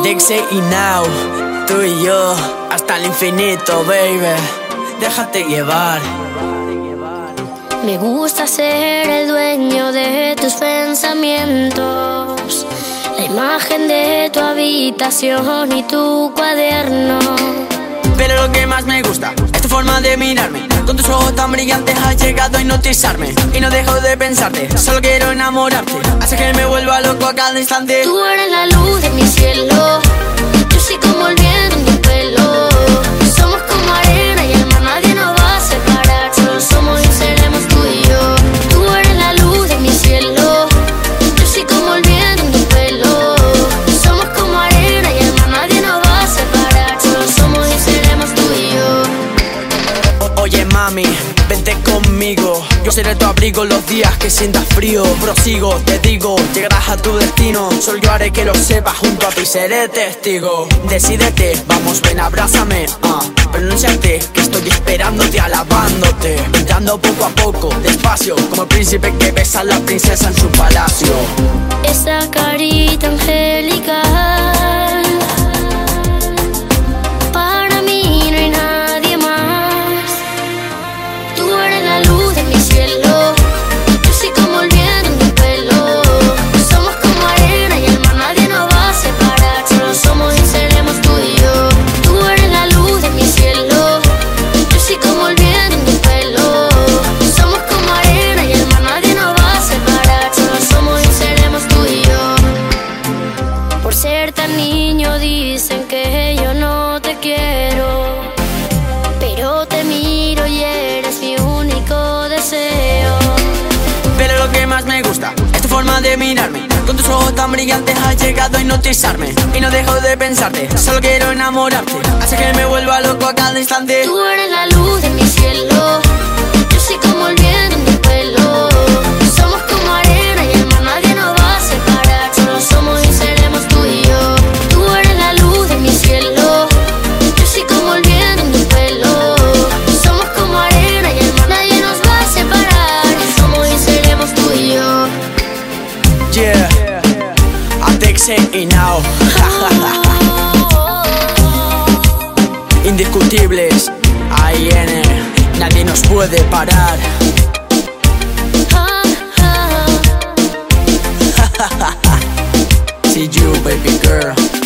Adexe y Now, tú y yo, hasta el infinito, baby. Déjate llevar. Me gusta ser el dueño de tus pensamientos, la imagen de tu habitación y tu cuaderno. Pero lo que más me gusta es tu forma de mirarme. Con tus ojos tan brillantes has llegado a hipnotizarme. Y no dejo de pensarte, solo quiero enamorarte. Hace que me vuelva loco a cada instante. Tú eres la luz de mi cielo. Yo soy como el viento en tu pelo. Somos como arena y el mar, nadie nos va a separar. Solo somos y seremos tú y yo. Tú eres la luz de mi cielo. Yo soy como el viento en tu pelo. Somos como arena y el mar, nadie nos va a separar. Solo somos y seremos tú y yo. Oye mami, Yo seré tu abrigo los días que sientas frío. Prosigo, te digo, llegarás a tu destino. Solo yo haré que lo sepas, junto a ti seré testigo. Decídete, vamos, ven, abrázame. ah. Pronúnciate, que estoy esperándote, alabándote. Entrando poco a poco, despacio, como el príncipe que besa a la princesa en su palacio. Ser tan niño dicen que yo no te quiero Pero te miro y eres mi único deseo Pero lo que más me gusta es tu forma de mirarme. Con tus ojos tan brillantes has llegado a hipnotizarme. Y no dejo de pensarte, solo quiero enamorarte. Hace que me vuelva loco a cada instante. Tú eres la luz saying now. Indiscutibles, AIN, nadie nos puede parar. See you, baby girl.